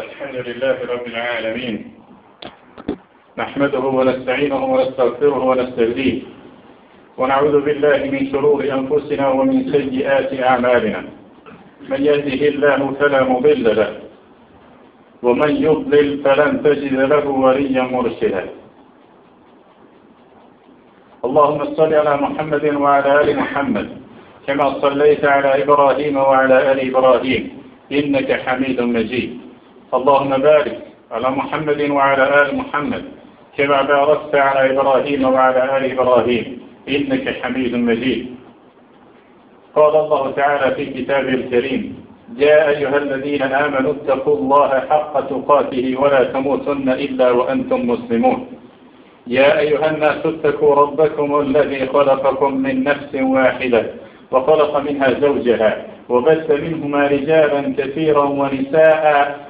الحمد لله رب العالمين. نحمده ونستعينه ونستغفره ونستهديه. ونعوذ بالله من شرور أنفسنا ومن سيئات أعمالنا. من يهده الله فلا مضل له. ومن يضلل فلن تجد له وليا مرشدا. اللهم صل على محمد وعلى آل محمد كما صليت على إبراهيم وعلى آل إبراهيم إنك حميد مجيد. اللهم بارك على محمد وعلى آل محمد كما باركت على إبراهيم وعلى آل إبراهيم إنك حميد مجيد. قال الله تعالى في كتابه الكريم يا أيها الذين آمنوا اتقوا الله حق تقاته ولا تموتن إلا وأنتم مسلمون. يا أيها الناس اتقوا ربكم الذي خلقكم من نفس واحدة وخلق منها زوجها وبث منهما رجالا كثيرا ونساء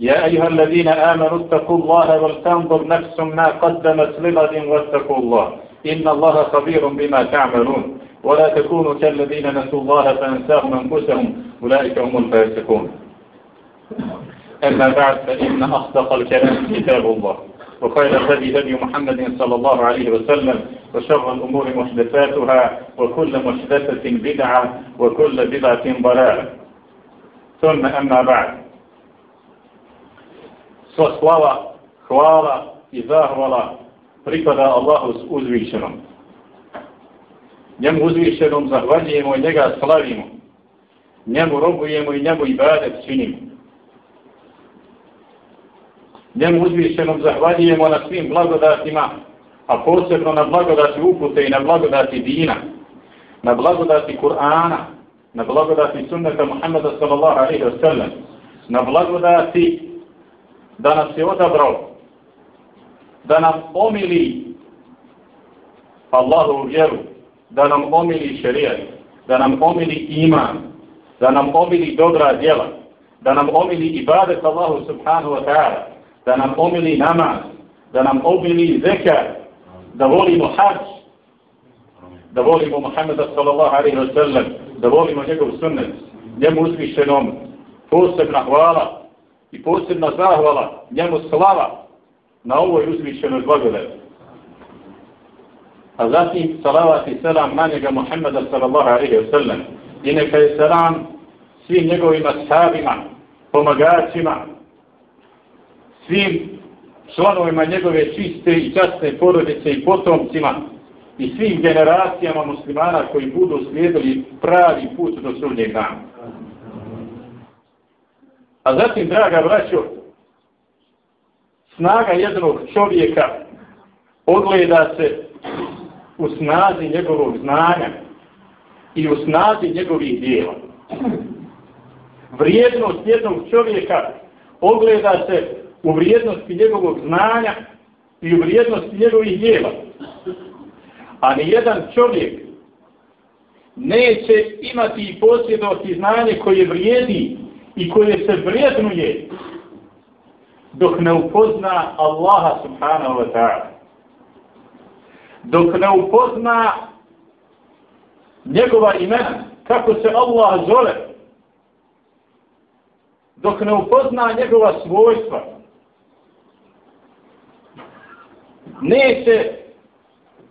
يا أيها الذين آمنوا اتقوا الله ولتنظر نفس ما قدمت لغد واتقوا الله. إن الله خبير بما تعملون. ولا تكونوا كالذين نسوا الله فأنساهم أنفسهم. أولئك هم الفاسقون. أما بعد فإن أصدق الكلام كتاب الله. وخير الهدي هدي محمد صلى الله عليه وسلم. وشر الأمور محدثاتها. وكل محدثة بدعة. وكل بدعة ضلالة. ثم أما بعد. Sva slava, hvala i zahvala pripada Allahu uzvišenom. Njemu uzvišenom zahvaljujemo i njega slavimo. Njemu robujemo i njemu ibadet činimo. Njemu uzvišenom zahvaljujemo na svim blagodatima, a posebno na blagodati upute i na blagodati dina, na blagodati Kur'ana, na blagodati sunnata Muhammeda sallallahu alaihi wa sallam, na blagodati da nas je odabrao, da nam omili Allahu vjeru, da nam omili šerijat, da nam omili iman, da nam omili dobra djela, da nam omili ibadet Allahu subhanahu wa ta'ala, da nam omili namaz, da nam omili zekar, da volimo hađ, da volimo Muhammeda sallallahu alaihi wa sallam, da volimo njegov sunnet, njemu uzvišenom, posebna hvala, i posebna zahvala njemu slava na ovoj uzvišenoj blagodati. A zatim salavat i selam na njega Muhammeda sallallahu alaihi wa sallam i neka je selam svim njegovim ashabima, pomagačima, svim članovima njegove čiste i časne porodice i potomcima i svim generacijama muslimana koji budu slijedili pravi put do sudnjeg dana. A zatim, draga braćo, snaga jednog čovjeka ogleda se u snazi njegovog znanja i u snazi njegovih dijela. Vrijednost jednog čovjeka ogleda se u vrijednosti njegovog znanja i u vrijednosti njegovih dijela. A ni jedan čovjek neće imati i posjednosti znanje koje vrijedi i koje se vrijednuje dok ne upozna Allaha subhanahu wa ta'ala. Dok ne upozna njegova imena, kako se Allah zove, dok ne upozna njegova svojstva, neće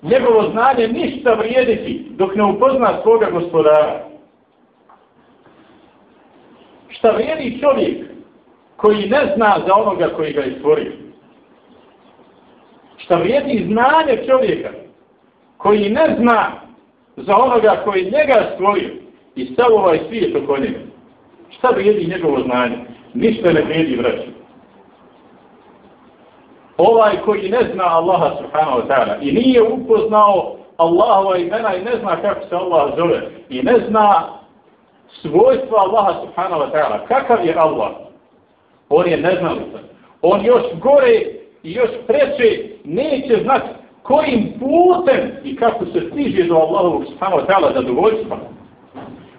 njegovo znanje ništa vrijediti dok ne upozna svoga gospodara. Šta vrijedi čovjek koji ne zna za onoga koji ga je stvorio? Šta vrijedi znanje čovjeka koji ne zna za onoga koji njega stvorio i stav ovaj svijet oko njega? Šta vrijedi njegovo znanje? Ništa ne vrijedi vraću. Ovaj koji ne zna Allaha subhanahu wa ta'ala i nije upoznao Allahova imena i ne zna kako se Allah zove i ne zna svojstva Allaha subhanahu wa ta'ala. Kakav je Allah? On je neznalica. On još gore i još preče neće znati kojim putem i kako se stiže do Allahovog subhanahu wa ta'ala zadovoljstva.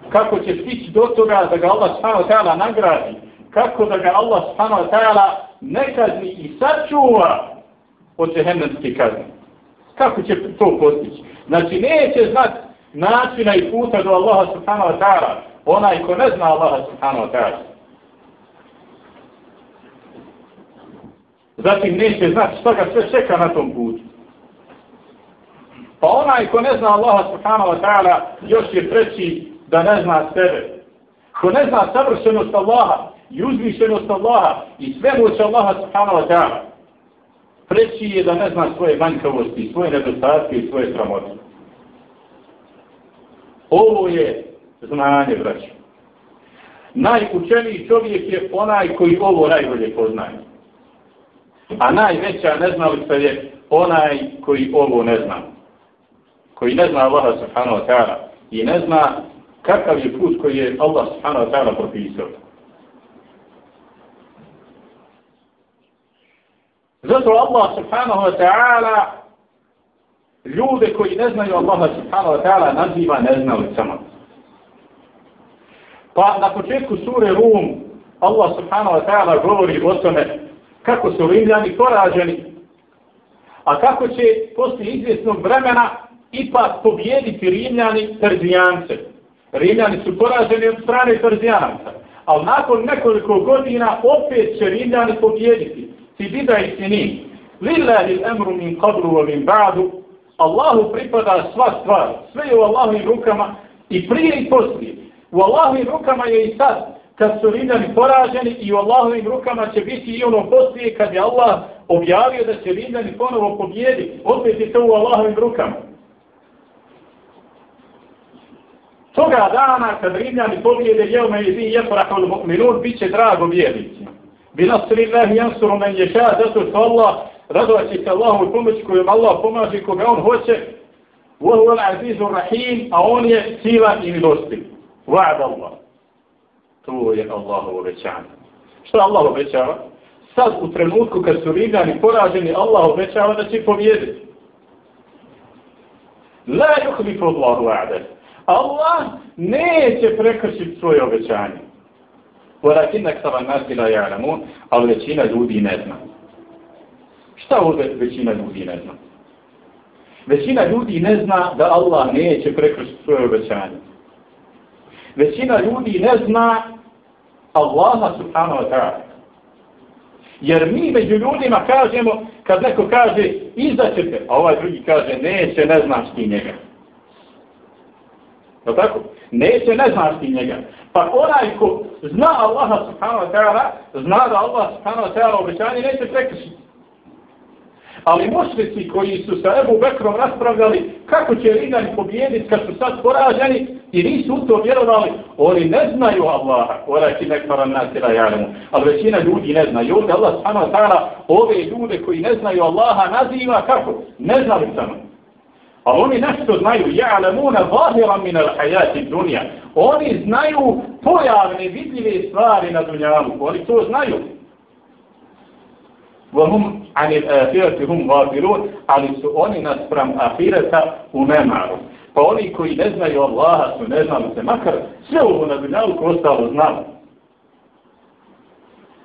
Kako će stići do toga da ga Allah subhanahu wa ta'ala nagradi. Kako da ga Allah subhanahu wa ta'ala nekazni i sačuva od džehennemske kazne. Kako će to postići? Znači neće znati načina i puta do Allaha subhanahu wa ta'ala. Onaj ko ne zna Allaha subhanahu wa ta'ala. Zatim neće znati što ga sve čeka na tom putu. Pa onaj ko ne zna Allaha subhanahu wa ta'ala još je treći da ne zna sebe. Ko ne zna savršenost Allaha i uzvišenost Allaha i sve moć Allaha subhanahu wa ta'ala. Treći je da ne zna svoje manjkavosti, svoje nedostatke i svoje sramote. Ovo je znanje, braći. Najučeniji čovjek je onaj koji ovo najbolje poznaje. A najveća neznalica je onaj koji ovo ne zna. Koji ne zna Allaha subhanahu wa ta'ala i ne zna kakav je put koji je Allah subhanahu wa ta'ala propisao. Zato Allah subhanahu wa ta'ala ljude koji ne znaju Allaha subhanahu wa ta'ala naziva neznalicama. Pa na početku sure Rum Allah subhanahu wa ta'ala govori o tome kako su Rimljani poraženi, a kako će poslije izvjesnog vremena ipak pobijediti Rimljani Perzijance. Rimljani su poraženi od strane Perzijanaca, ali nakon nekoliko godina opet će Rimljani pobijediti. Ti bida i sini. Lillahi emru min qabru wa min ba'du. Allahu pripada sva stvar. Sve je u Allahovim rukama i prije i poslije. U Allahovim rukama je i sad kad su Rimljani poraženi i u Allahovim rukama će biti i ono poslije kad je Allah objavio da će Rimljani ponovo pobjedi. Opet je to u Allahovim rukama. Toga dana kad Rimljani pobjede jevme i zi jefrahul mu'minun, bit će drago vjernici. Bi nasri Allahi jansuru men ješa, zato što Allah radovaći se Allahu pomoć pomoći kojom Allah pomaže koga on hoće, Wallahu al-azizu rahim, a on je silan i milostiv. Va'ad Allah. To je Allahovo obećanje. Što Allah obećava? Sad u trenutku kad su Rimljani poraženi, Allah obećava da će pobjediti. La yuhlifu Allahu wa'ada. Allah neće prekršiti svoje obećanje. Walakin aksara nasi la ya'lamun, ali većina ljudi ne zna. Šta ovdje većina ljudi ne zna? Većina ljudi ne zna da Allah neće prekršiti svoje obećanje. Većina ljudi ne zna Allaha subhanahu wa ta'ala. Jer mi među ljudima kažemo, kad neko kaže, izaćete, a ovaj drugi kaže, neće, ne znaš ti njega. Je tako? Neće, ne znaš ti njega. Pa onaj ko zna Allaha subhanahu wa ta'ala, zna da Allah subhanahu wa ta'ala obećanje, neće prekršiti. Ali mušlici koji su sa Ebu Bekrom raspravljali kako će Rimljani pobijediti kad su sad poraženi i nisu u to vjerovali, oni ne znaju Allaha, oraj ti nekvara nasira jaremu, ali većina ljudi ne zna. I ovdje Allah sama tara ove ljude koji ne znaju Allaha naziva kako? Ne znali samo. A oni nešto znaju, ja'lamuna zahiran min al-hayati dunya. Oni znaju pojavne vidljive stvari na dunjalu. Oni to znaju. وهم عن الآخرة هم غافلون ali su oni naspram ahireta u nemaru. Pa oni koji ne znaju Allaha su ne znali se, makar sve ovo na dunjalku ostalo znali.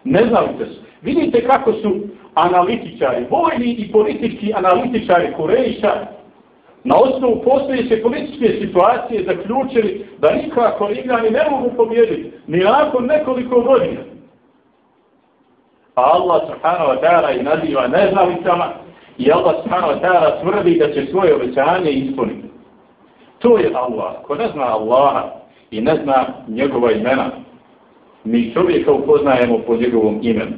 Ne znali se su. Vidite kako su analitičari, vojni i politički analitičari Kurejiša na osnovu postojeće političke situacije zaključili da nikako Rimljani ne mogu pobjediti ni nakon nekoliko godina. Pa Allah subhanahu wa ta'ala i naziva neznalicama i Allah subhanahu wa ta'ala tvrdi da će svoje obećanje ispuniti. To je Allah. Ko ne zna Allaha i ne zna njegova imena, mi čovjeka upoznajemo po njegovom imenu.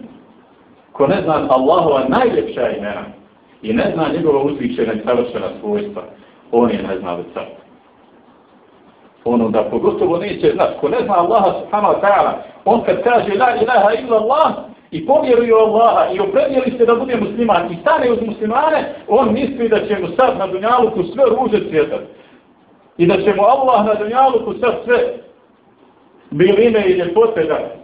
Ko ne zna Allahova najljepša imena i ne zna njegova uzvičena i savršena svojstva, on je neznalica. Ono da pogotovo neće znati. Ko ne zna Allaha subhanahu wa ta'ala, on kad kaže la ilaha illa Allah, i povjeruje Allaha i opredjeli se da bude musliman i stane uz muslimane, on misli da će mu sad na dunjaluku sve ruže cvjetati. I da će mu Allah na dunjaluku sad sve biline i ljepote dati.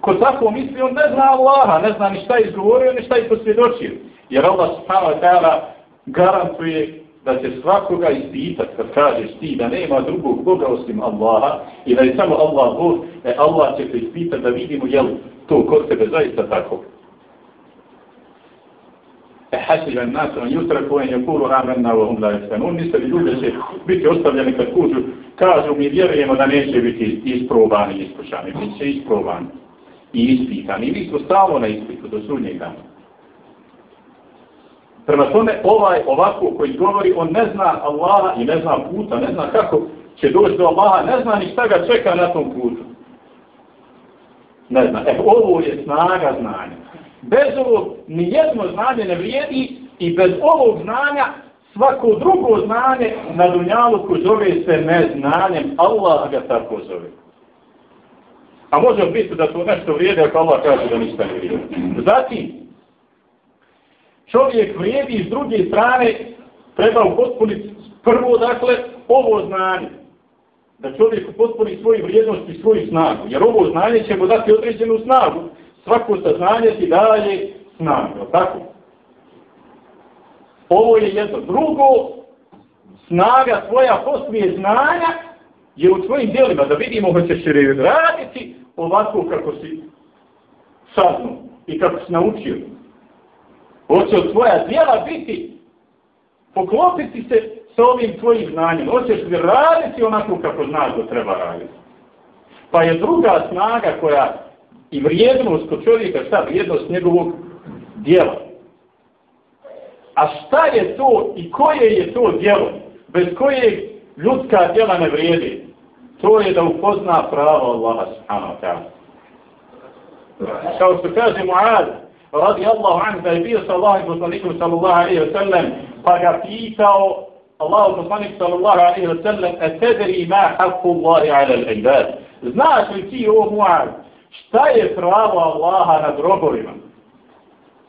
Ko tako misli, on ne zna Allaha, ne zna ni šta je izgovorio, ni šta je posvjedočio. Jer Allah subhanahu wa ta'ala garantuje da će svakoga ispitat kad kažeš ti da nema drugog Boga osim Allaha i da je samo Allah Bog, e Allah će te ispitat da vidimo jel to kod tebe zaista tako. E nas on jutra kojen je kulu amanna wa hum la da ljudi će biti ostavljeni kad kužu, kažu mi vjerujemo da neće biti isprobani i iskušani. Bit će isprobani i ispitani. I mi smo stalo na ispitu do sudnjeg dana. Prema tome, ovaj ovako koji govori, on ne zna Allaha i ne zna puta, ne zna kako će doći do Allaha, ne zna ni šta ga čeka na tom putu. Ne zna. E, ovo je snaga znanja. Bez ovog nijedno znanje ne vrijedi i bez ovog znanja svako drugo znanje na dunjalu ko zove se neznanjem. Allah ga tako zove. A može biti da to nešto vrijedi ako Allah kaže da ništa ne vrijedi. Zatim, čovjek vrijedi s druge strane, treba upotpuniti prvo, dakle, ovo znanje. Da čovjek upotpuni svoju vrijednost i svoju snagu. Jer ovo znanje će mu dati određenu snagu. Svako saznanje ti daje snagu. Tako? Ovo je jedno. Drugo, snaga tvoja poslije znanja je u tvojim dijelima. Da vidimo hoćeš raditi ovako kako si saznao i kako si naučio. Hoće od tvoja djela biti, poklopiti se sa ovim tvojim znanjem. Hoćeš li raditi onako kako znaš da treba raditi. Pa je druga snaga koja i vrijednost kod čovjeka, šta vrijednost njegovog djela. A šta je to i koje je to djelo bez koje ljudska djela ne vrijedi? To je da upozna pravo Allaha subhanahu wa ta'ala. Kao što kaže Mu'ad, radi Allahu anhu da je bio sa Allahom poslanikom sallallahu alaihi wa sallam, pa ga pitao Allahu poslanik sallallahu alaihi wa sallam, a tedri ma haqqu Allahi ala al-ibad. Znaš li ti o Mu'ad, šta je pravo Allaha nad robovima?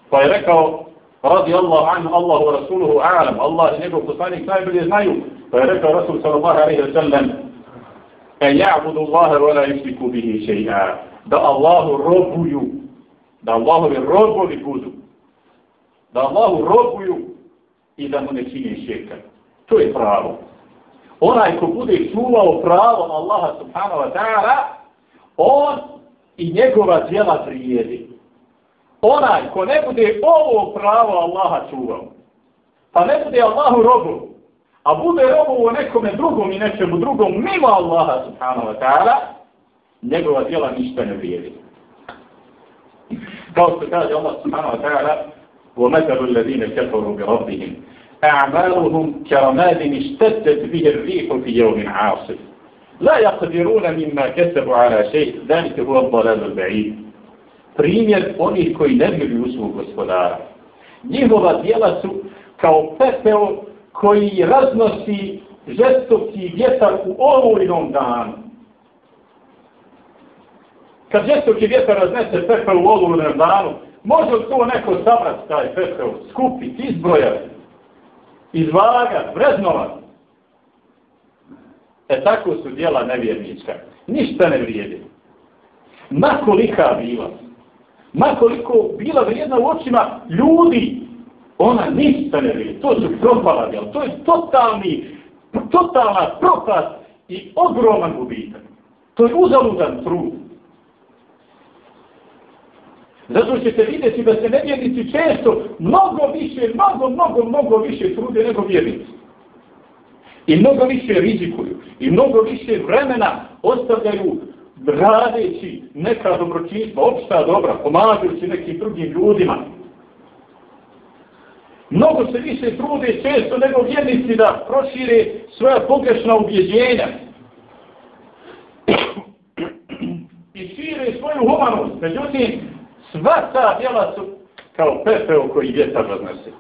Pa je rekao, radi Allah anhu, Allahu rasuluhu a'lam, Allah i njegov poslanik najbolje znaju. Pa je rekao Rasul sallallahu alaihi wa sallam, e ja'budu Allahe wa la yushriku bihi shay'a. Da Allahu robuju da Allahovi robovi budu, da Allahu robuju i da mu ne čini širka. To je pravo. Onaj ko bude čuvao pravo Allaha subhanahu wa ta'ala, on i njegova djela prijedi. Onaj ko ne bude ovo pravo Allaha čuvao, pa ne bude Allahu robu, a bude robu u nekome drugom i nečemu drugom mimo Allaha subhanahu wa ta'ala, njegova djela ništa ne vrijedi. kao što kaže Allah subhanahu wa ta'ala وَمَثَلُ الَّذِينَ كَفَرُوا بِرَبِّهِمْ أَعْمَالُهُمْ كَرَمَادٍ اشْتَدَّتْ بِهِ الرِّيحُ فِي يَوْمٍ عَاصِفٍ La yaqdiruna mimma kasabu ala shay'in, zalika huwa ad-dalal al-ba'id. Primjer onih koji ne vjeruju u gospodara. Njihova djela su kao pepeo koji raznosi žestoki vjetar u olujnom danu. Kad žestoki vjetar raznese pepeo u olujnom danu, može li to neko sabrati taj pepeo, skupiti, izbrojati, izvagati, vreznovati? E tako su dijela nevjernička. Ništa ne vrijedi. Makolika bila, makoliko bila vrijedna u očima ljudi, ona ništa ne vrijedi. To su propala djela. To je totalni, totalna propast i ogroman gubitak. To je uzaludan trud. Zato ćete vidjeti da se nevjernici često mnogo više, mnogo, mnogo, mnogo više trude nego vjernici. I mnogo više rizikuju. I mnogo više vremena ostavljaju radeći neka dobročinstva, opšta dobra, pomagajući nekim drugim ljudima. Mnogo se više trude često nego vjernici da prošire svoja pogrešna ubjeđenja. I šire svoju humanost. Međutim, Sva ta djela su kao pepeo koji vjetar raznese.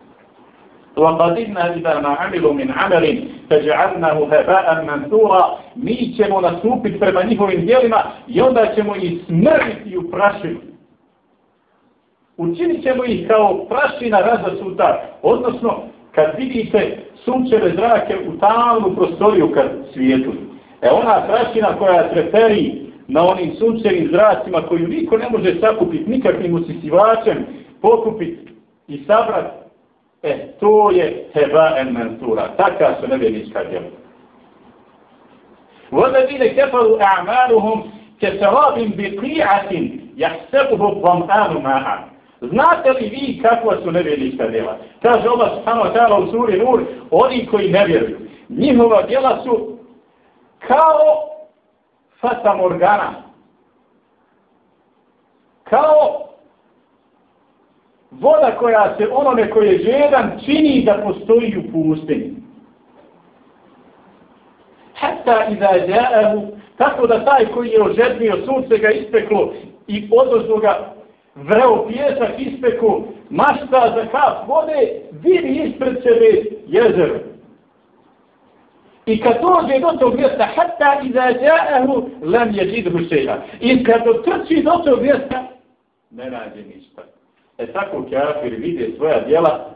وَقَدِدْنَا إِذَا مَا عَمِلُوا مِنْ عَمَلٍ فَجَعَلْنَهُ هَبَاءً مَنْثُورًا Mi ćemo nastupiti prema njihovim djelima i onda ćemo ih smrviti u prašinu. Učinit ćemo ih kao prašina razasuta, odnosno kad vidite sunčeve zrake u tamnu prostoriju kad svijetu. E ona prašina koja treperi na onim sunčevim zracima koju niko ne može sakupiti nikakvim usisivačem, pokupiti i sabrati, e, to je heba en mensura. Taka su nevjenička djela. وَذَبِينَ كَفَرُوا أَعْمَالُهُمْ كَسَرَابٍ بِقِيعَةٍ يَحْسَبُهُ الظَّمْآنُ مَاءً Znate li vi kakva su nevjernička djela? Kaže Allah subhanahu wa ta'ala u suri Nur, oni koji ne vjeruju. Njihova djela su kao fata morgana. Kao voda koja se onome koji je žedan čini da postoji u pustinji. Hatta iza ja'ahu, tako da taj koji je ožednio sunce ga ispeklo i odnosno ga vreo pjesak ispeku, mašta za kap vode, vidi ispred sebe jezero. I kad dođe do tog mjesta, hatta iza ja'ahu, lam je židhu šeja. I kad dotrči do tog mjesta, ne nađe ništa. E tako kafir vide svoja djela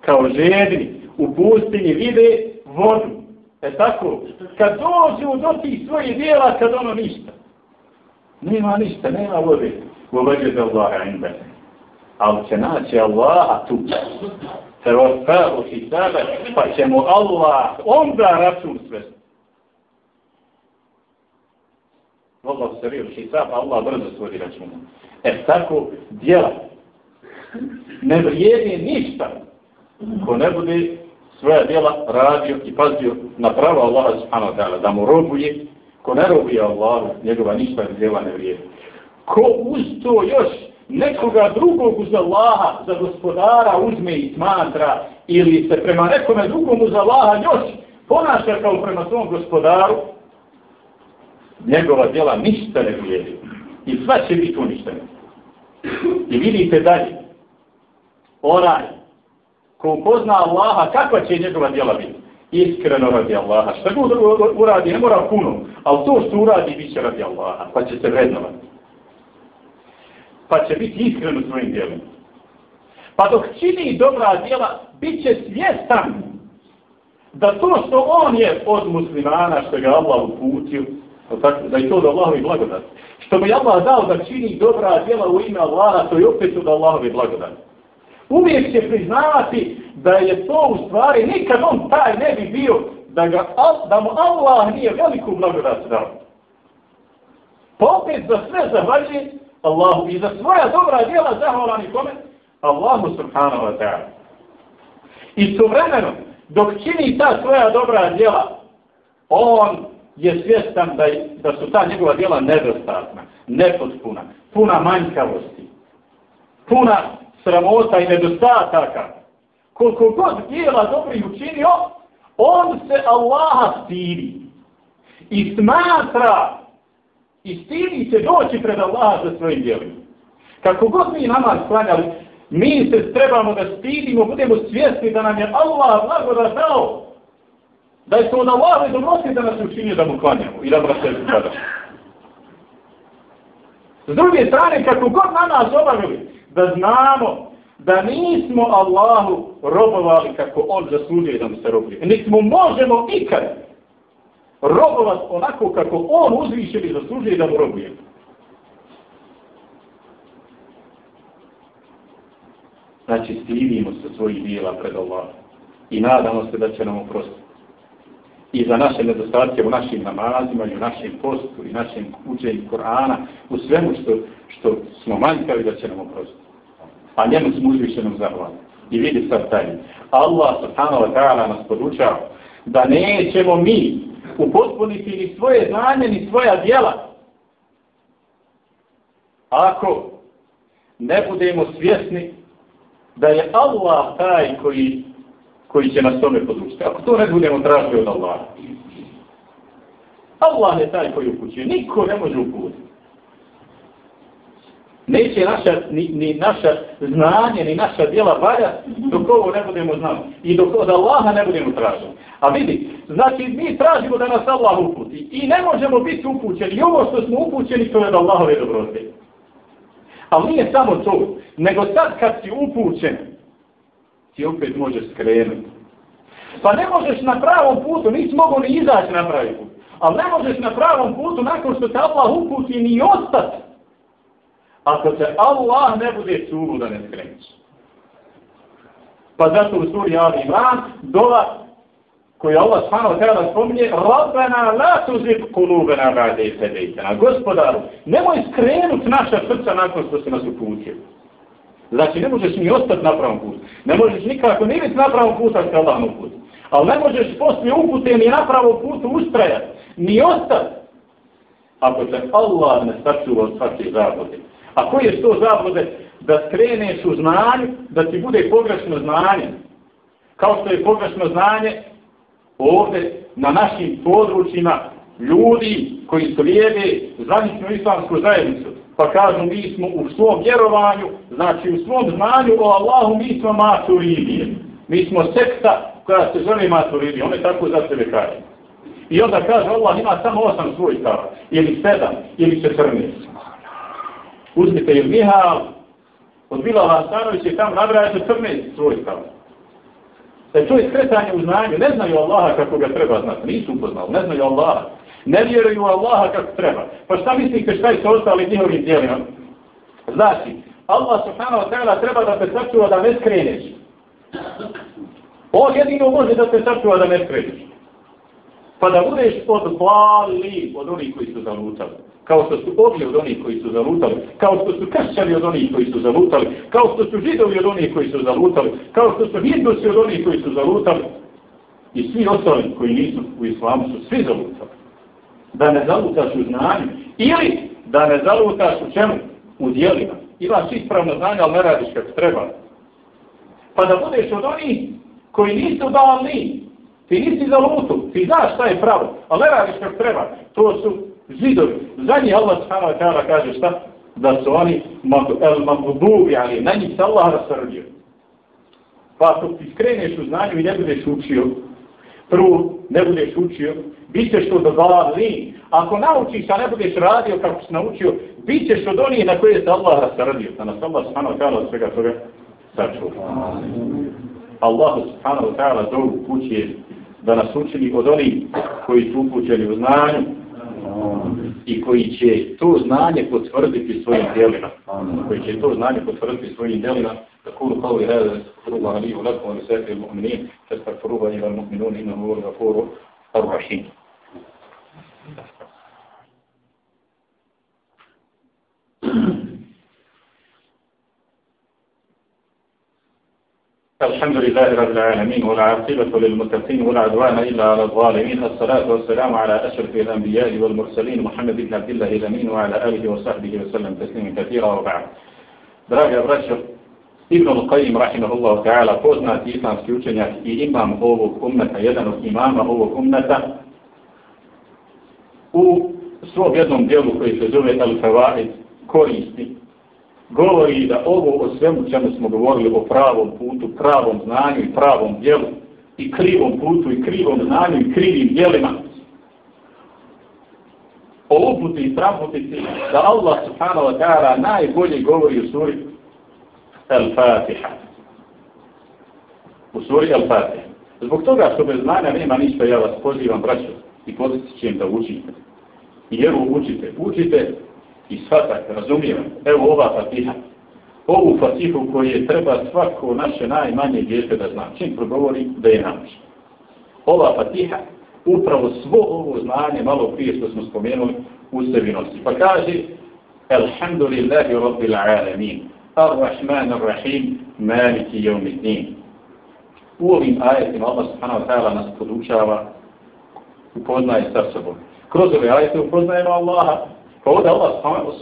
kao žedni u pustinji vide vodu. E tako, kad dođe u dotih svoje djela, kad ono ništa. Nema ništa, nema vode. Uvađe za Allaha imbe. Ali će naći Allaha tu. Se ospavu si pa će mu Allah onda račun sve. Allah se rio, Allah brzo svoji računa. E tako, djela, ne vrijedi ništa ko ne bude svoja djela radio i pazio na pravo Allaha subhanahu wa ta'ala, da mu robuje, ko ne robuje Allahu, njegova ništa djela ne vrijedi ko uz to još nekoga drugog uz Allaha za gospodara uzme i smatra ili se prema nekome drugom uz Allaha još ponaša kao prema svom gospodaru, njegova djela ništa ne vrijedi. I sva će biti uništena. I vidite dalje, onaj ko upozna Allaha, kakva će njegova djela biti? Iskreno radi Allaha. Šta god uradi, ne mora puno, ali to što uradi, bit će radi Allaha, pa će se vrednovati pa će biti iskren u svojim djelima. Pa dok čini dobra djela, bit će svjestan da to što on je od muslimana, što ga Allah uputio, da je to da Allahovi blagodat. Što mu je Allah dao da čini dobra djela u ime Allaha, to je opet od Allahovi blagodat. Uvijek će priznavati da je to u stvari, nikad on taj ne bi bio, da, ga, da mu Allah nije veliku blagodat dao. Pa Popet za sve zahvaljuje Allahu i za svoja dobra djela zahvalan i kome? Allahu subhanahu wa ta'ala. I suvremeno, dok čini ta svoja dobra djela, on je svjestan da, da su ta njegova djela nedostatna, nepotpuna, puna manjkavosti, puna sramota i nedostataka. Koliko god djela dobri učinio, on se Allaha stiri i smatra I stidi će doći pred Allaha za svojim djelima. Kako god mi namaz klanjali, mi se trebamo da stidimo, budemo svjesni da nam je Allah blagodat dao. Da je to na Allah i donosi da nas učinio da mu klanjamo i da mu se zbada. S druge strane, kako god na nas obavili, da znamo da nismo Allahu robovali kako on zaslužuje da mu se robuje. Nismo možemo ikad robovat onako kako on uzviše i zaslužuje da mu robuje. Znači, stidimo se svojih dijela pred Allahom i nadamo se da će nam oprostiti. I za naše nedostatke u našim namazima i u našem postu i našem učenju Korana, u svemu što, što smo manjkavi da će nam oprostiti. A njemu smo uzvišenom zahvalni. I vidi sad taj. Allah subhanahu wa ta'ala nas podučava da nećemo mi upotpuniti ni svoje znanje, ni svoja djela. Ako ne budemo svjesni da je Allah taj koji, koji će nas tome podučiti. Ako to ne budemo tražili od Allaha. Allah je taj koji upućuje. Niko ne može uputiti neće naša, ni, ni naša znanje, ni naša djela valja dok ovo ne budemo znali. I dok od Allaha ne budemo tražili. A vidi, znači mi tražimo da nas Allah uputi. I ne možemo biti upućeni. I ovo što smo upućeni, to je od Allahove dobrote. Ali nije samo to. Nego sad kad si upućen, ti opet možeš skrenuti. Pa ne možeš na pravom putu, nisi mogu ni izaći na pravi put. Ali ne možeš na pravom putu nakon što te Allah uputi ni ostati. Ako se Allah ne bude suru da ne skreće. Pa zato u suri Ali Imran dova koji Allah subhanahu wa ta'ala spominje Rabbena la tuzib kulubena ba'de i sedejtena. Gospodaru, nemoj skrenut naša srca nakon što se nas uputio. Znači, ne možeš ni ostati na pravom putu. Ne možeš nikako ni biti na pravom putu, ako Allah na putu. Ali ne možeš poslije upute ni na pravom putu ustrajati. Ni ostati. Ako se Allah ne sačuva od svake zabode. A koje je to zablude? Da skreneš u znanju, da ti bude pogrešno znanje. Kao što je pogrešno znanje ovdje na našim područjima ljudi koji slijede zvaničnu islamsku zajednicu pa kažu mi smo u svom vjerovanju, znači u svom znanju o Allahu mi smo maturidije. Mi smo sekta koja se zove maturidije, one tako za sebe kaže. I onda kaže Allah ima samo osam svojstava, ili sedam, ili četrnest. Uzmite ili Mihal, od Bilala Astanovića je tam nabraja svoj kao. E to je skretanje u znanju, ne znaju Allaha kako ga treba znati, nisu upoznali, ne znaju Allaha ne vjeruju Allaha kako treba. Pa šta mislite šta je sa ostali njihovim dijelima? Znači, Allah subhanahu wa ta'ala treba da te sačuva da ne skreneš. On jedino može da te sačuva da ne skreneš. Pa da budeš od hvali od onih koji su zalutali. Kao što su ogli od onih koji su zalutali. Kao što su kršćani od onih koji su zalutali. Kao što su židovi od onih koji su zalutali. Kao što su hindusi od onih koji su zalutali. I svi ostali koji nisu u islamu su svi zalutali da ne zalutaš u znanju ili da ne zalutaš u čemu? U dijelima. Imaš ispravno znanje, ali ne radiš kako treba. Pa da budeš od onih koji nisu dalni, ti nisi zalutu, ti znaš šta je pravo, ali ne radiš kako treba. To su zidovi. Zadnji Allah subhanahu wa ta'ala kaže šta? Da su oni el magdubi, ali na njih se Allah rasrdio. Pa ako ti skreneš u znanju i ne budeš učio, prvo ne budeš učio, bit ćeš od dodavali. Ako naučiš, a ne budeš radio kako si naučio, bit ćeš od onih na koje se Allah rasrdio. Da nas Allah subhanahu wa ta'ala od svega toga sačuva. Allah subhanahu wa ta'ala zovu kući da nas učini od onih koji su upućeni u znanju i koji će to znanje potvrditi svojim djelima. Koji će to znanje potvrditi svojim djelima. Takuru kao i hada, Allah ali u lakom ali sveti u mu'minin, testa kruba i vam mu'minun, inna huvor gaforu, ar-rahim. الحمد لله رب العالمين والعاقبة للمتقين ولا عدوان إلا على الظالمين. الصلاة والسلام على أشرف الأنبياء والمرسلين محمد بن عبد الله الأمين وعلى آله وصحبه وسلم تسليما كثيرا وبعد. دراجة برشر Ibn al-Qayyim, rahimahullahu ta'ala, poznati islamski učenjak i imam ovog umneta, jedan od imama ovog umneta, u svom jednom dijelu koji se zove govori da ovo o svemu čemu smo govorili o pravom putu, pravom znanju i pravom djelu i krivom putu i krivom znanju i krivim djelima o uputi i pravputici, da Allah subhanahu wa ta'ala najbolje govori u suri Al-Fatiha. U suri Al-Fatiha. Zbog toga što bez znanja nema ništa, ja vas pozivam, braćo, i pozici ćem da učite. I evo učite, učite i shvatak, razumijem, evo ova Fatiha. Ovu Fatihu koju je treba svako naše najmanje djete da zna. Čim progovori, da je nauči. Ova Fatiha, upravo svo ovo znanje, malo prije što smo spomenuli, u sebi nosi. Pa kaže, Alhamdulillahi Rabbil Alamin. Ar-Rahman Ar-Rahim, Maliki Yawmiddin. U ovim ajetima Allah subhanahu wa ta'ala nas podučava, upoznaje sa sobom. Kroz ove ajete upoznajemo Allaha. Pa ovdje Allah,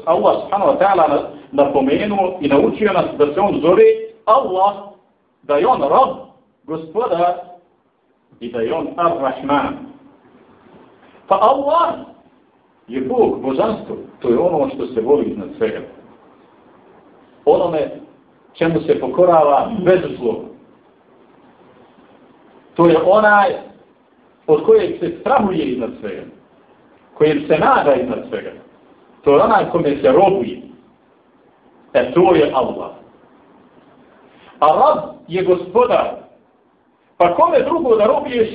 Allah subhanahu wa ta'ala napomenuo i naučio nas da se on zove Allah, da je on Rab, gospodar, i da je on Ar-Rahman. Pa Allah je Bog, božanstvo, to je ono što se voli iznad svega onome čemu se pokorava bez uslovu. To je onaj od kojeg se strahuje iznad svega, kojem se nada iznad svega. To je onaj kome se robuje. E to je Allah. A rab je gospodar. Pa kome drugo da robiješ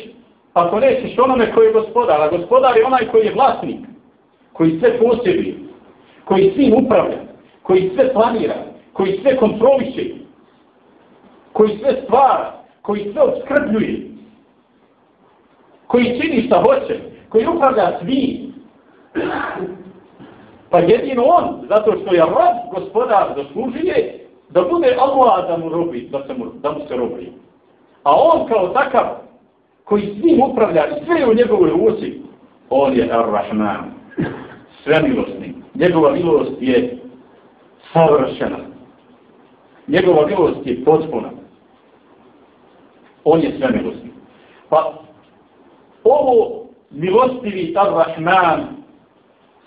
Ako nećeš onome koji je gospodar, a gospodar je onaj koji je vlasnik, koji sve posjeduje, koji svim upravlja, koji sve planira, koji sve kontroliše, koji sve stvara, koji sve obskrbljuje, koji čini šta hoće, koji upravlja svim. Pa jedino on, zato što je rad gospodar zaslužuje, da bude Allah da mu robi, da, se mu, da mu se robi. A on kao takav, koji svim upravlja i sve u njegovoj uci, on je Ar-Rahman, sve milostni. Njegova milost je savršena. Njegova milost je potpuna. On je sve milostni. Pa ovo milostivi Ar-Rahman,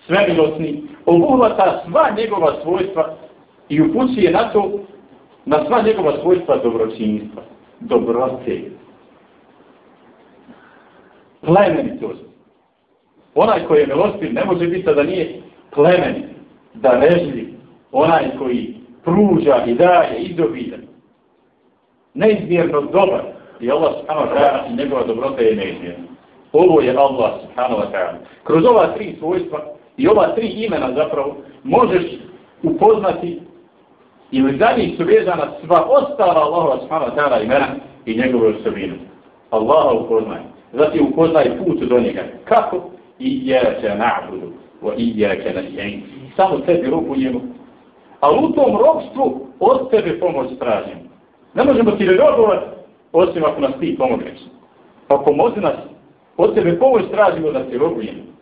sve milostni, obuhvata sva njegova svojstva i upućuje na to, na sva njegova svojstva dobročinstva, dobrote, plemenitost. Onaj koji je milostiv ne može biti da nije plemenit, da nežljiv. Onaj koji pruža i daje i izobiljan. Neizmjerno dobar. je Allah subhanahu wa ta'ala i njegova dobrota je neizmjerna. Ovo je Allah subhanahu wa ta'ala. Kroz ova tri svojstva i ova tri imena zapravo možeš upoznati ili za njih su vezana sva ostala Allahova subhanahu wa ta'ala imena i njegove osobine. Allaha upoznaj. Zatim upoznaj put do njega. Kako? I jerake na'budu. Wa i jerake na'in. Samo tebi njemu. Ali u tom robstvu od tebe pomoć tražimo. Ne možemo ti robovati osim ako nas ti pomogneš. Pa pomozi nas. Od tebe pomoć tražimo da ti robujemo.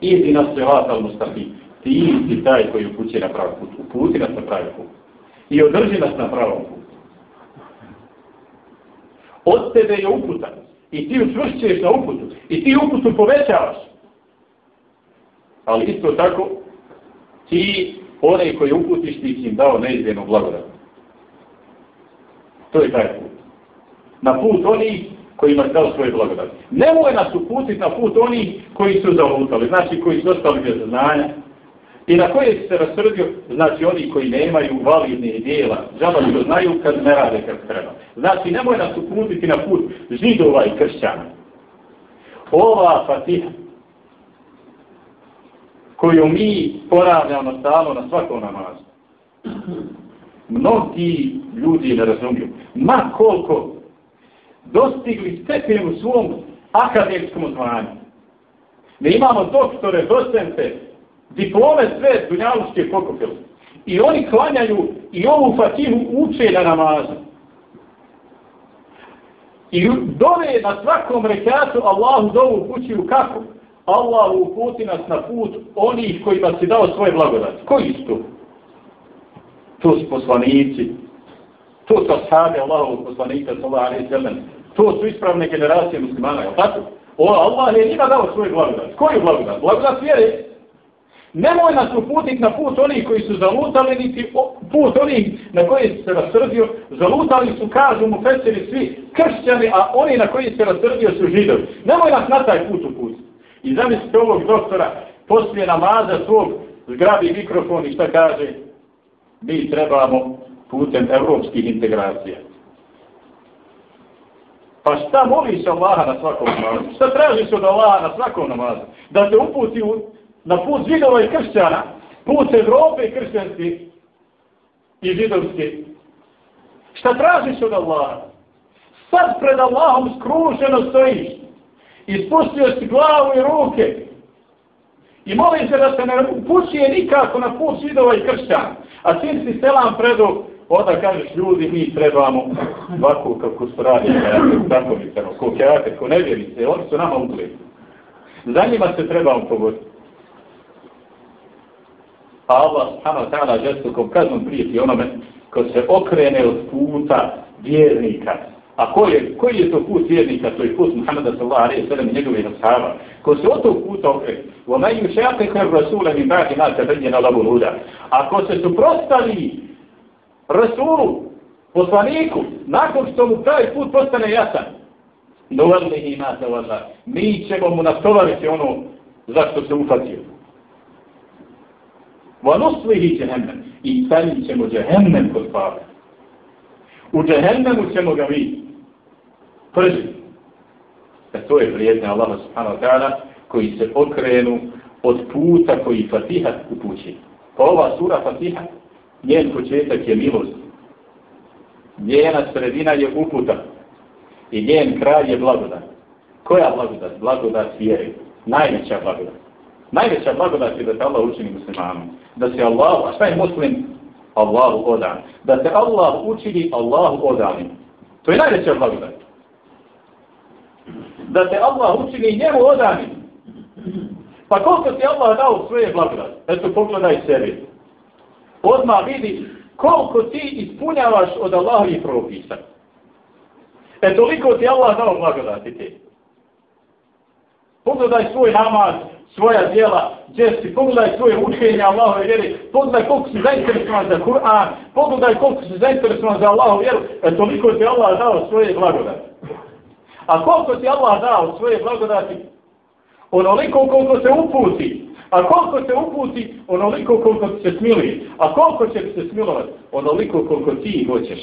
Idi nas se vas al mustafi. Ti si taj koji upući na pravi put. Uputi nas na pravi put. I održi nas na pravom putu. Od tebe je uputan. I ti učvršćuješ na uputu. I ti uputu povećavaš. Ali isto tako, ti one koji uputiš, ti si im dao neizvijenu blagodat. To je taj put. Na put oni koji ima dao svoje blagodati. Nemoj nas uputiti na put oni koji su zavutali, znači koji su ostali bez znanja, I na koje se rasrdio, znači oni koji nemaju validne dijela, žaba što znaju kad ne rade kad treba. Znači nemoj nas uputiti na put židova i kršćana. Ova fatiha, koju mi poravljamo stalno na svakom namazu, mnogi ljudi ne razumiju. Ma koliko dostigli stepen u svom akademskom zvanju. Mi imamo doktore, docente, diplome sve dunjaluške pokupili. I oni klanjaju i ovu fatinu uče na namazu. I dove na svakom rekatu Allahu dovu kući u kako? Allah uputi nas na put onih kojima si dao svoje blagodati. Koji su to? To su poslanici. To su ashabi Allahovog poslanika sallallahu alaihi sallam. To su ispravne generacije muslimana. Tako? O, Allah je njima dao svoju blagodat. Koju blagodat? Blagodat vjere. Nemoj nas uputiti na put onih koji su zalutali, niti put onih na koji se rasrdio. Zalutali su, kažu mu feseri svi kršćani, a oni na koji se rasrdio su židovi. Nemoj nas na taj put uputiti. I zamislite ovog doktora, poslije namaza svog zgrabi mikrofon i šta kaže, mi trebamo putem evropskih integracija. Pa šta moliš Allaha na svakom namazu? Šta tražiš od Allaha na svakom namazu? Da te uputi u na put židova i kršćana, put Evrope i kršćanski i židovski. Šta tražiš od Allaha? Sad pred Allahom skrušeno stojiš. Ispustio si glavu i ruke. I molim se da se ne upućuje nikako na put židova i kršćana. A čim si selam predu, onda kažeš ljudi mi trebamo ovako kako su radi, tako mi se, ko kjate, ko ne vjerite, oni su nama ugledni. Za njima se trebamo pogoditi. Pa Allah subhanahu wa ta'ala žestokom kaznom prijeti onome ko se okrene od puta vjernika. A ko je, koji je to put vjernika? To je put Muhammeda sallallahu alaihi wa sallam i njegove ashaba. Ko se od tog puta okrene. وَمَنْ يُشَاقِكَ الرَّسُولَ مِنْ بَعْدِ مَا تَبَيَّنَ لَهُ الْهُدَى Ako se suprostavi Rasulu, poslaniku, nakon što mu taj put postane jasan, dovali i ima se vada. Mi ćemo mu nastovariti ono zašto se ufatio. Vanoslihi džehennem i sami ćemo džehennem kod pave. U džehennemu ćemo ga vidjeti. Prži. E to je vrijedne Allah subhanahu wa ta'ala koji se okrenu od puta koji Fatiha upući. Pa ova sura Fatiha njen početak je milost. Njena sredina je uputa. I njen kraj je blagodat. Koja blagodat? Blagodat vjeri. Najveća blagodat. Najveća blagodat je da se Allah učini muslimanom. Da se Allah, a šta je muslim? Allahu odan. Da se Allah učini Allahu odanim. To je najveća blagodat. Da se Allah učini njemu odanim. Pa koliko ti Allah dao svoje blagodat? Eto, pogledaj sebi. Odmah vidi koliko ti ispunjavaš od Allahovih propisa. E toliko ti Allah dao blagodati ti. Pogledaj svoj namaz, svoja djela, gdje si, pogledaj svoje učenje Allahove vjeri, pogledaj koliko si zainteresovan za Kur'an, pogledaj koliko si zainteresovan za Allahovu vjeru, e toliko ti Allah dao svoje blagodati. A koliko ti Allah dao svoje blagodati? Onoliko koliko se uputi. A koliko se uputi, onoliko koliko se smili. A koliko će se smilovati? Onoliko koliko ti hoćeš.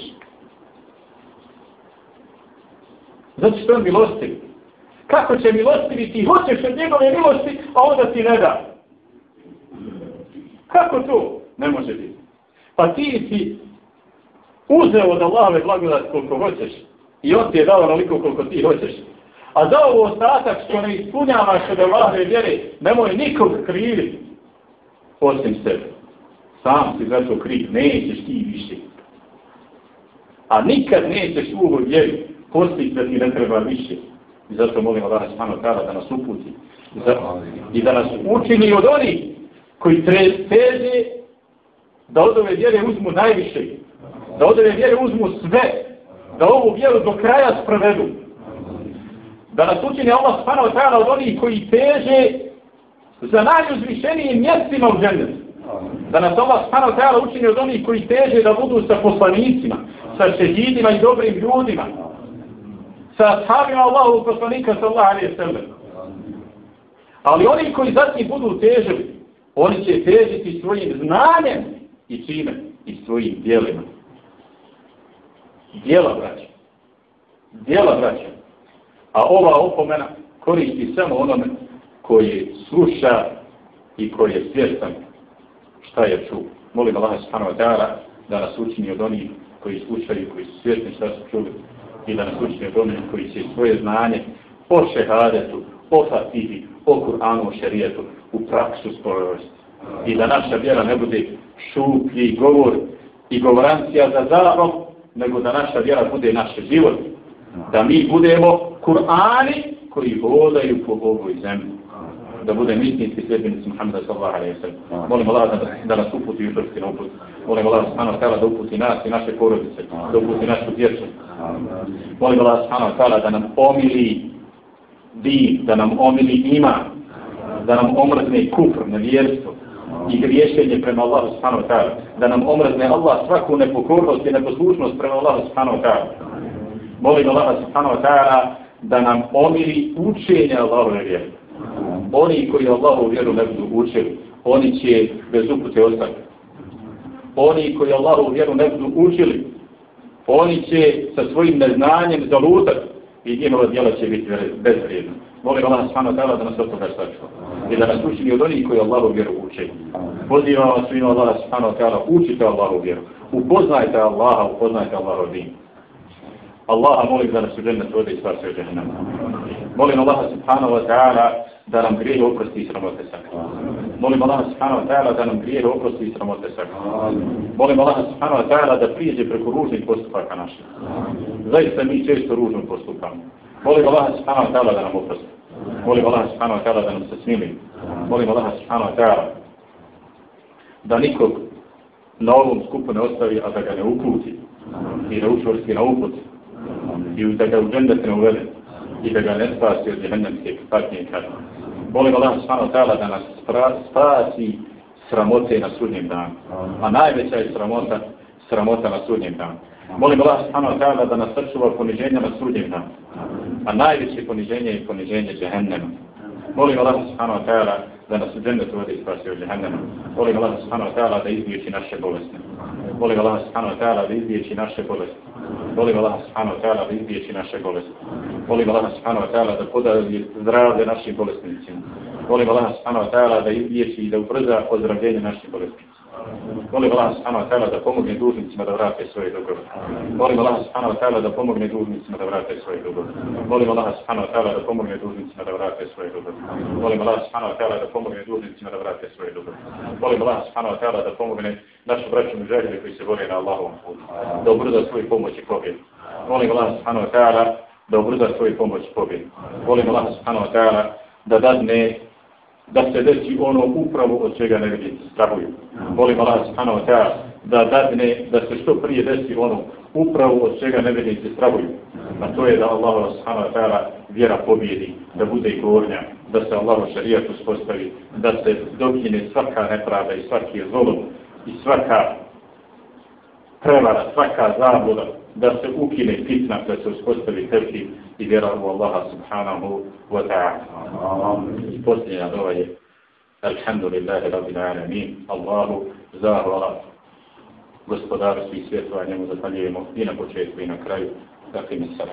Zato što je milostiv? Kako će milostivi ti hoćeš od njegove milosti, a onda ti ne da? Kako to? Ne može biti. Pa ti si uzeo od Allahove blagodat koliko hoćeš i on ti je dao onoliko koliko ti hoćeš. A za ovo ostatak što ne ispunjavaš od Allahove vjere, nemoj nikog kriviti osim sebe. Sam si za to kriv, nećeš ti više. A nikad nećeš u ovoj vjeri postići da ti ne treba više. I zato molim Allah subhanahu ta'ala da nas uputi. I da nas učini od onih koji teže da od ove vjere uzmu najviše. Da od ove vjere uzmu sve. Da ovu vjeru do kraja sprovedu. Da nas učini Allah subhanahu ta'ala od onih koji teže za najuzvišenijim mjestima u džennetu. Da nas Allah subhanahu ta'ala učini od onih koji teže da budu sa poslanicima, sa šehidima i dobrim ljudima sa ashabima Allahu poslanika sallallahu alaihi sallam. Ali oni koji zatim budu težili, oni će težiti svojim znanjem i čime? I svojim dijelima. Dijela braća. Dijela braća. A ova opomena koristi samo onome koji sluša i koji je svjestan šta je čuo. Molim Allah subhanahu wa ta'ala da nas učini od onih koji slušaju, koji su svjesni šta su čuli i da nas učini od onih koji će svoje znanje o šehadetu, o fatihi, o Kur'anu, o šerijetu u praksu sporovosti. I da naša vjera ne bude šuplji govor i govorancija za zavom, nego da naša vjera bude naš život. Da mi budemo Kur'ani koji hodaju po ovoj zemlji. Da bude mitnici sljedbenici Muhammeda sallallahu alaihi sallam. Molim Allah da, da nas uputi i utrsti na uput. Molim Allah subhanahu wa ta'ala da uputi nas i naše porodice. Da uputi našu djecu. Molim Allah subhanahu wa ta'ala da nam omili din, da nam omili ima, da nam omrzne kufr, nevjerstvo i griješenje prema Allahu subhanahu wa ta'ala, da nam omrzne Allah svaku nepokornost i neposlušnost prema Allahu subhanahu wa ta'ala. Molim Allah subhanahu wa ta'ala da nam omiri učenje Allahove vjere. Oni koji Allahu vjeru ne budu učili, oni će bez upute ostati. Oni koji Allahu vjeru ne budu učili, oni će sa svojim neznanjem zalutati i njihova djela će biti bezvrijedna. Molim Allah subhanahu wa ta'ala da nas od toga sačuva. I da nas učini od onih koji Allahu vjeru uče. Pozivam vas svima Allah subhanahu wa ta'ala, učite Allahu vjeru. Upoznajte Allaha, upoznajte Allahu din. Allaha molim da nas u džennet vode i spasi od džehennama. Molim Allaha subhanahu wa ta'ala da nam grije oprosti i sramote sakra. Molim Allaha subhanahu wa ta'ala da nam grije oprosti i sramote sakra. Molim Allaha subhanahu wa ta'ala da prijeđe preko ružnih postupaka naših. Zaista mi često ružno postupamo. Molim Allaha subhanahu wa ta'ala da nam oprosti. Molim Allaha subhanahu wa ta'ala da nam se smili. Molim Allaha subhanahu wa ta'ala da nikog na ovom skupu ne ostavi, a da ga ne uputi i da učvrsti na uput i da ga u džendet ne uvede i da ga ne spasi od jehennemske patnje i kazne. Molim Allah subhanahu wa ta'ala da nas spasi sramote na sudnjem danu. A najveća je sramota, sramota na sudnjem danu. Molim Allah subhanahu wa ta'ala da nas sačuva poniženja na sudnjem danu. A najveće poniženje je poniženje džehennema. Molim Allah subhanahu wa ta'ala da nas u džennetu vodi spasi od jehannama. Molim Allah subhanahu wa ta'ala da izbijeći naše bolesti. Molim Allah subhanahu wa ta'ala da izbijeći naše bolesti. Molim Allah subhanahu wa ta'ala da izbijeći naše bolesti. Molim Allah subhanahu wa ta'ala da podari zdravlje našim bolestnicima. Molim Allah subhanahu wa ta'ala da izbijeći i da ubrza ozdravljenje našim bolestnicima. Molim Allah subhanahu wa ta'ala da pomogne dužnicima da vrate svoje dugove. Molim Allah subhanahu wa ta'ala da pomogne dužnicima da vrate svoje dugove. Molim Allah subhanahu wa ta'ala da pomogne dužnicima da vrate svoje dugove. Molim Allah subhanahu wa ta'ala da pomogne dužnicima da vrate svoje dugove. Molim Allah subhanahu wa ta'ala da pomogne našu braću mužahide koji se bore na Allahovom putu. Da ubrza svoju pomoć i pobjedu. Molim Allah subhanahu wa ta'ala da ubrza svoju pomoć i pobjedu. Molim Allah subhanahu wa ta'ala da dadne da se desi ono upravo od čega ne vidi strahuju. Volim Allah subhanahu wa ta'ala da dadne, da se što prije desi ono upravo od čega ne vidi strahuju. A to je da Allah subhanahu wa ta'ala vjera pobjedi, da bude i gornja, da se Allah šarijat uspostavi, da se dokine svaka nepravda i svaki zolom i svaka prevara, svaka zabluda, da se ukine fitna, da se uspostavi tevhid i vjera u Allaha subhanahu wa ta'ala. I posljednja dova je Alhamdulillahi rabbil alamin. Allahu zahvala gospodaru svih svjetova, njemu zahvaljujemo i na početku i na kraju. Dakle, mi sada.